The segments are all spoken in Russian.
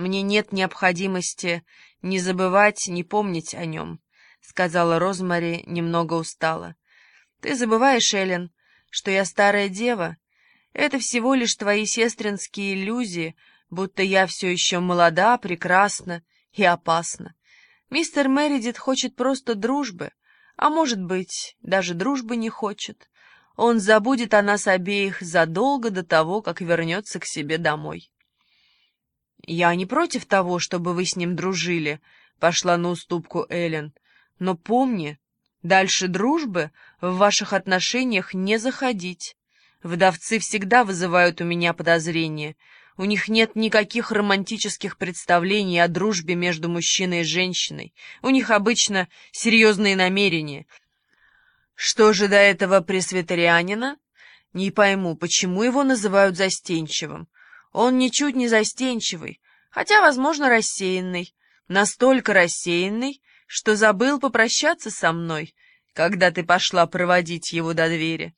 Мне нет необходимости ни забывать, ни помнить о нем, — сказала Розмари немного устало. Ты забываешь, Эллен, что я старая дева. Это всего лишь твои сестринские иллюзии, будто я все еще молода, прекрасна и опасна. Мистер Мередит хочет просто дружбы, а может быть, даже дружбы не хочет. Он забудет о нас обеих задолго до того, как вернется к себе домой. «Я не против того, чтобы вы с ним дружили», — пошла на уступку Эллен. «Но помни, дальше дружбы в ваших отношениях не заходить. Вдовцы всегда вызывают у меня подозрения. У них нет никаких романтических представлений о дружбе между мужчиной и женщиной. У них обычно серьезные намерения. Что же до этого пресвитерианина? Не пойму, почему его называют застенчивым. Он ничуть не застенчивый, хотя, возможно, рассеянный. Настолько рассеянный, что забыл попрощаться со мной, когда ты пошла проводить его до двери.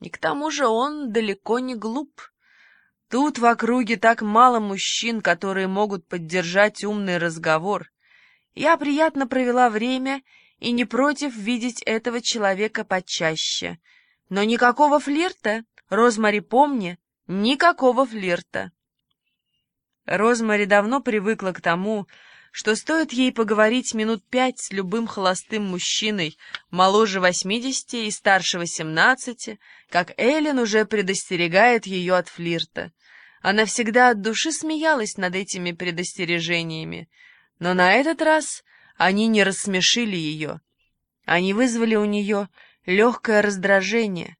И к тому же он далеко не глуп. Тут в округе так мало мужчин, которые могут поддержать умный разговор. Я приятно провела время и не против видеть этого человека почаще. Но никакого флирта, Розмари, помни, никакого флирта. Розмари давно привыкла к тому, что стоит ей поговорить минут пять с любым холостым мужчиной, моложе восьмидесяти и старше восемнадцати, как Эллен уже предостерегает ее от флирта. Она всегда от души смеялась над этими предостережениями, но на этот раз они не рассмешили ее. Они вызвали у нее легкое раздражение.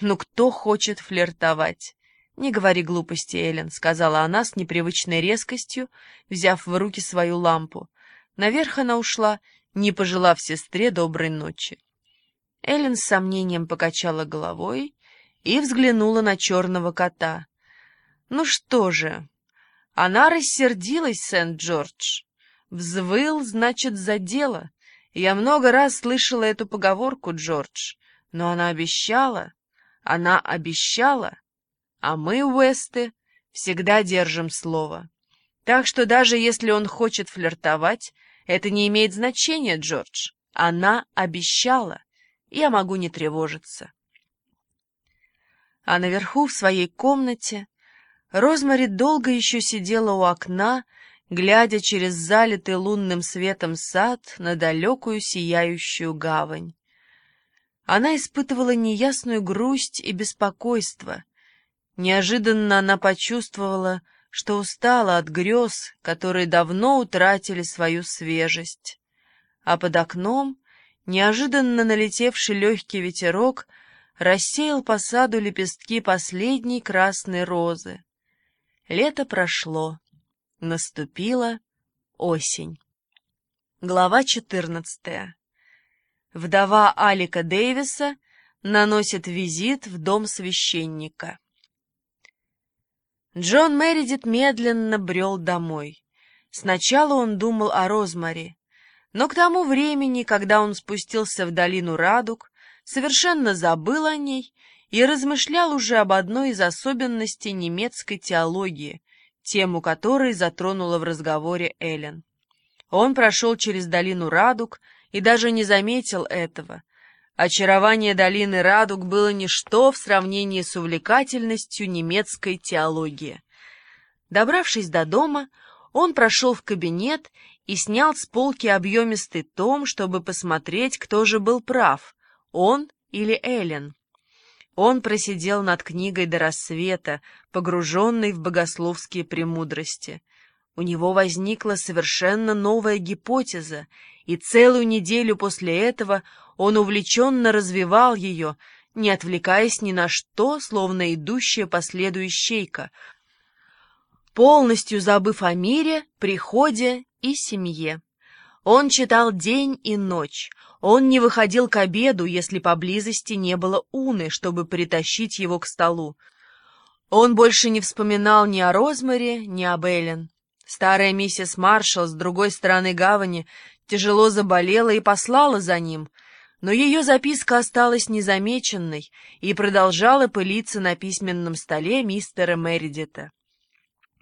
Ну кто хочет флиртовать? «Не говори глупости, Эллен», — сказала она с непривычной резкостью, взяв в руки свою лампу. Наверх она ушла, не пожелав сестре доброй ночи. Эллен с сомнением покачала головой и взглянула на черного кота. «Ну что же?» Она рассердилась, Сент-Джордж. Взвыл, значит, за дело. Я много раз слышала эту поговорку, Джордж, но она обещала, она обещала, а мы, Уэсты, всегда держим слово. Так что даже если он хочет флиртовать, это не имеет значения, Джордж. Она обещала. Я могу не тревожиться. А наверху, в своей комнате, Розмари долго еще сидела у окна, глядя через залитый лунным светом сад на далекую сияющую гавань. Она испытывала неясную грусть и беспокойство — Неожиданно она почувствовала, что устала от грез, которые давно утратили свою свежесть. А под окном неожиданно налетевший легкий ветерок рассеял по саду лепестки последней красной розы. Лето прошло. Наступила осень. Глава четырнадцатая. Вдова Алика Дэвиса наносит визит в дом священника. Джон Мередит медленно брел домой. Сначала он думал о Розмари, но к тому времени, когда он спустился в долину Радуг, совершенно забыл о ней и размышлял уже об одной из особенностей немецкой теологии, тему которой затронула в разговоре Эллен. Он прошел через долину Радуг и даже не заметил этого, Очарование долины Радуг было ничто в сравнении с увлекательностью немецкой теологии. Добравшись до дома, он прошел в кабинет и снял с полки объемистый том, чтобы посмотреть, кто же был прав, он или Эллен. Он просидел над книгой до рассвета, погруженный в богословские премудрости. У него возникла совершенно новая гипотеза, и целую неделю после этого он увлеченно развивал ее, не отвлекаясь ни на что, словно идущая по следу ищейка, полностью забыв о мире, приходе и семье. Он читал день и ночь, он не выходил к обеду, если поблизости не было Уны, чтобы притащить его к столу. Он больше не вспоминал ни о Розмаре, ни об Эллен. Старая миссис Маршалл с другой стороны гавани тяжело заболела и послала за ним — но ее записка осталась незамеченной и продолжала пылиться на письменном столе мистера Мередита.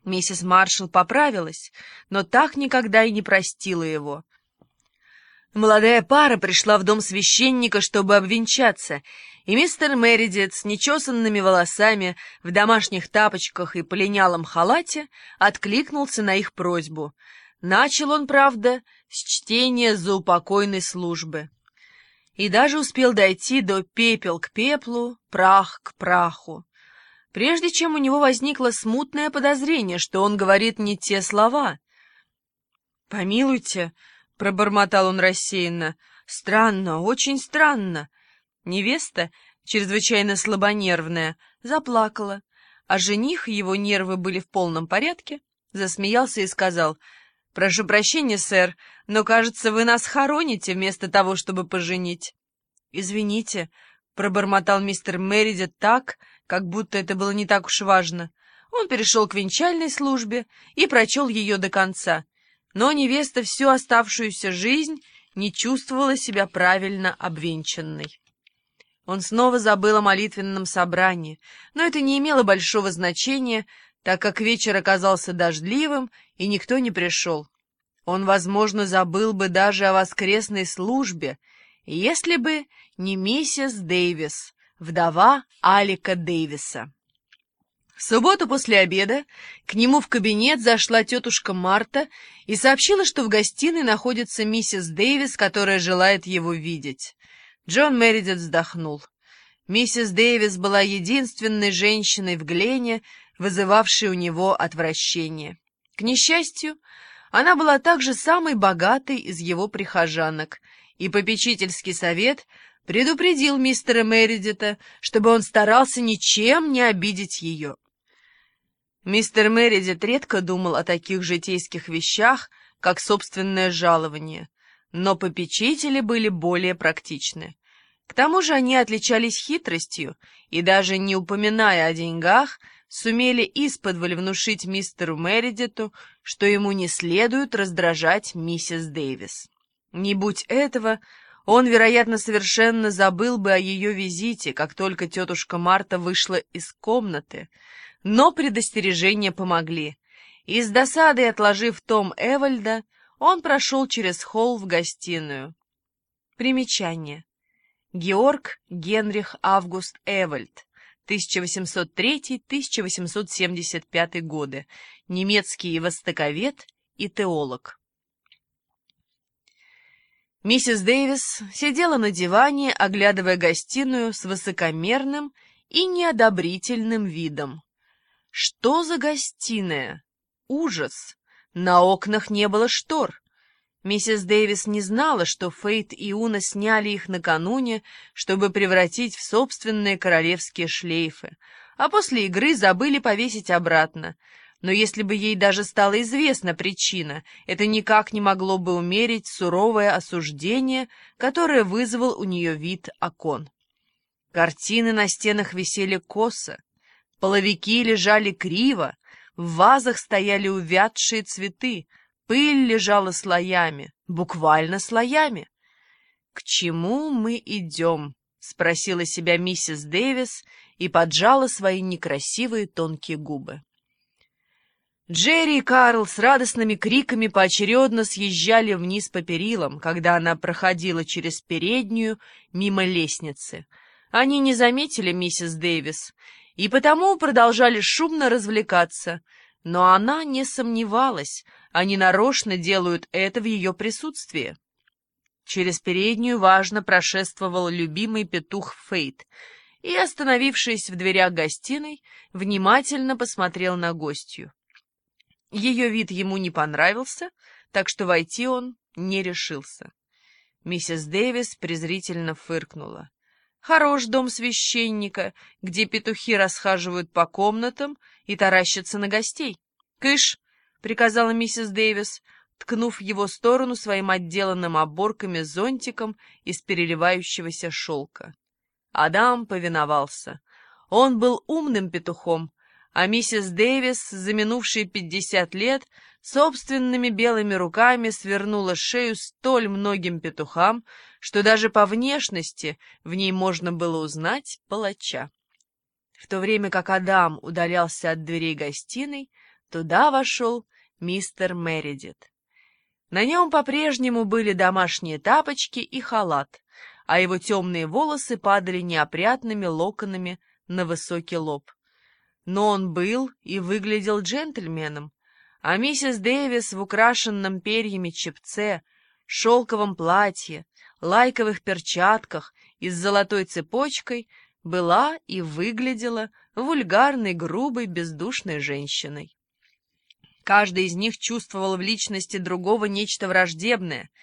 Миссис Маршалл поправилась, но так никогда и не простила его. Молодая пара пришла в дом священника, чтобы обвенчаться, и мистер Мередит с нечесанными волосами, в домашних тапочках и полинялом халате откликнулся на их просьбу. Начал он, правда, с чтения заупокойной службы. И даже успел дойти до «пепел к пеплу, прах к праху». Прежде чем у него возникло смутное подозрение, что он говорит не те слова. «Помилуйте», — пробормотал он рассеянно, — «странно, очень странно». Невеста, чрезвычайно слабонервная, заплакала, а жених, его нервы были в полном порядке, засмеялся и сказал, «Прошу прощения, сэр, но, кажется, вы нас хороните вместо того, чтобы поженить». «Извините», — пробормотал мистер Мередит так, как будто это было не так уж важно. Он перешел к венчальной службе и прочел ее до конца, но невеста всю оставшуюся жизнь не чувствовала себя правильно обвенчанной. Он снова забыл о молитвенном собрании, но это не имело большого значения, так как вечер оказался дождливым, и никто не пришел. Он, возможно, забыл бы даже о воскресной службе, если бы не миссис Дэвис, вдова Алика Дэвиса. В субботу после обеда к нему в кабинет зашла тетушка Марта и сообщила, что в гостиной находится миссис Дэвис, которая желает его видеть. Джон Мередит вздохнул. Миссис Дэвис была единственной женщиной в Глене, вызывавшей у него отвращение. К несчастью, она была также самой богатой из его прихожанок, и попечительский совет предупредил мистера Мередита, чтобы он старался ничем не обидеть ее. Мистер Мередит редко думал о таких житейских вещах, как собственное жалование, но попечители были более практичны. К тому же они отличались хитростью и, даже не упоминая о деньгах, сумели исподволь внушить мистеру Мередиту, что ему не следует раздражать миссис Дэвис. Не будь этого, он, вероятно, совершенно забыл бы о ее визите, как только тетушка Марта вышла из комнаты, но предостережения помогли, и с досадой отложив том Эвальда, он прошел через холл в гостиную. Примечание. Георг Генрих Август Эвальд, 1803-1875 годы, немецкий востоковед и теолог. Миссис Дэвис сидела на диване, оглядывая гостиную с высокомерным и неодобрительным видом. Что за гостиная? Ужас! На окнах не было штор. Миссис Дэвис не знала, что Фейт и Уна сняли их накануне, чтобы превратить в собственные королевские шлейфы, а после игры забыли повесить обратно. Но если бы ей даже стала известна причина, это никак не могло бы умерить суровое осуждение, которое вызвал у нее вид окон. Картины на стенах висели косо, половики лежали криво, в вазах стояли увядшие цветы, Пыль лежала слоями, буквально слоями. «К чему мы идем?» — спросила себя миссис Дэвис и поджала свои некрасивые тонкие губы. Джерри и Карл с радостными криками поочередно съезжали вниз по перилам, когда она проходила через переднюю мимо лестницы. Они не заметили миссис Дэвис и потому продолжали шумно развлекаться — но она не сомневалась, они нарочно делают это в ее присутствии. Через переднюю важно прошествовал любимый петух Фейт и, остановившись в дверях гостиной, внимательно посмотрел на гостью. Ее вид ему не понравился, так что войти он не решился. Миссис Дэвис презрительно фыркнула. Хорош дом священника, где петухи расхаживают по комнатам и таращатся на гостей. «Кыш!» — приказала миссис Дэвис, ткнув его сторону своим отделанным оборками зонтиком из переливающегося шелка. Адам повиновался. Он был умным петухом, а миссис Дэвис за минувшие пятьдесят лет собственными белыми руками свернула шею столь многим петухам, что даже по внешности в ней можно было узнать палача. В то время как Адам удалялся от дверей гостиной, Туда вошел мистер Мередит. На нем по-прежнему были домашние тапочки и халат, а его темные волосы падали неопрятными локонами на высокий лоб. Но он был и выглядел джентльменом, а миссис Дэвис в украшенном перьями чепце, шелковом платье, лайковых перчатках и с золотой цепочкой была и выглядела вульгарной, грубой, бездушной женщиной. Каждый из них чувствовал в личности другого нечто враждебное —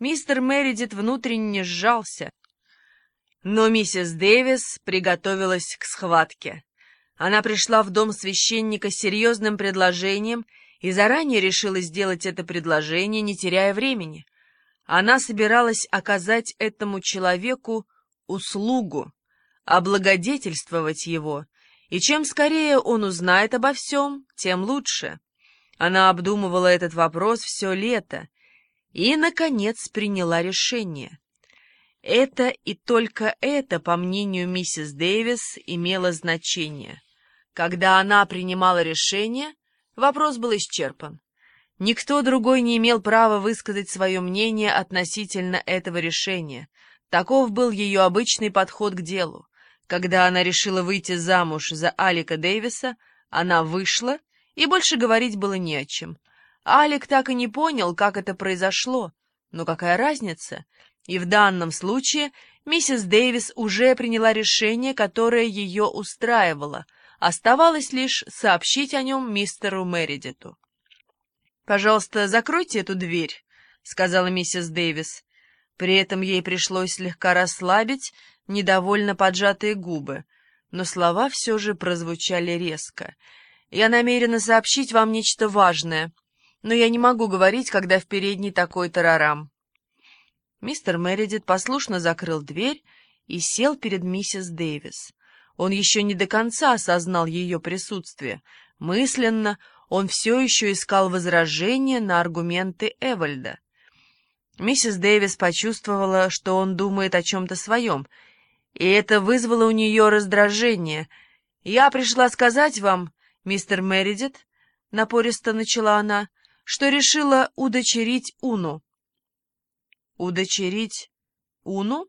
Мистер Мередит внутренне сжался, но миссис Дэвис приготовилась к схватке. Она пришла в дом священника с серьезным предложением и заранее решила сделать это предложение, не теряя времени. Она собиралась оказать этому человеку услугу, облагодетельствовать его, и чем скорее он узнает обо всем, тем лучше. Она обдумывала этот вопрос все лето, и, наконец, приняла решение. Это и только это, по мнению миссис Дэвис, имело значение. Когда она принимала решение, вопрос был исчерпан. Никто другой не имел права высказать свое мнение относительно этого решения. Таков был ее обычный подход к делу. Когда она решила выйти замуж за Алика Дэвиса, она вышла, и больше говорить было не о чем. Алик так и не понял, как это произошло, но какая разница? И в данном случае миссис Дэвис уже приняла решение, которое ее устраивало. Оставалось лишь сообщить о нем мистеру Мередиту. «Пожалуйста, закройте эту дверь», — сказала миссис Дэвис. При этом ей пришлось слегка расслабить недовольно поджатые губы, но слова все же прозвучали резко. «Я намерена сообщить вам нечто важное», но я не могу говорить, когда в передней такой тарарам. Мистер Мередит послушно закрыл дверь и сел перед миссис Дэвис. Он еще не до конца осознал ее присутствие. Мысленно он все еще искал возражения на аргументы Эвальда. Миссис Дэвис почувствовала, что он думает о чем-то своем, и это вызвало у нее раздражение. «Я пришла сказать вам, мистер Мередит», — напористо начала она, — что решила удочерить Уну. «Удочерить Уну?»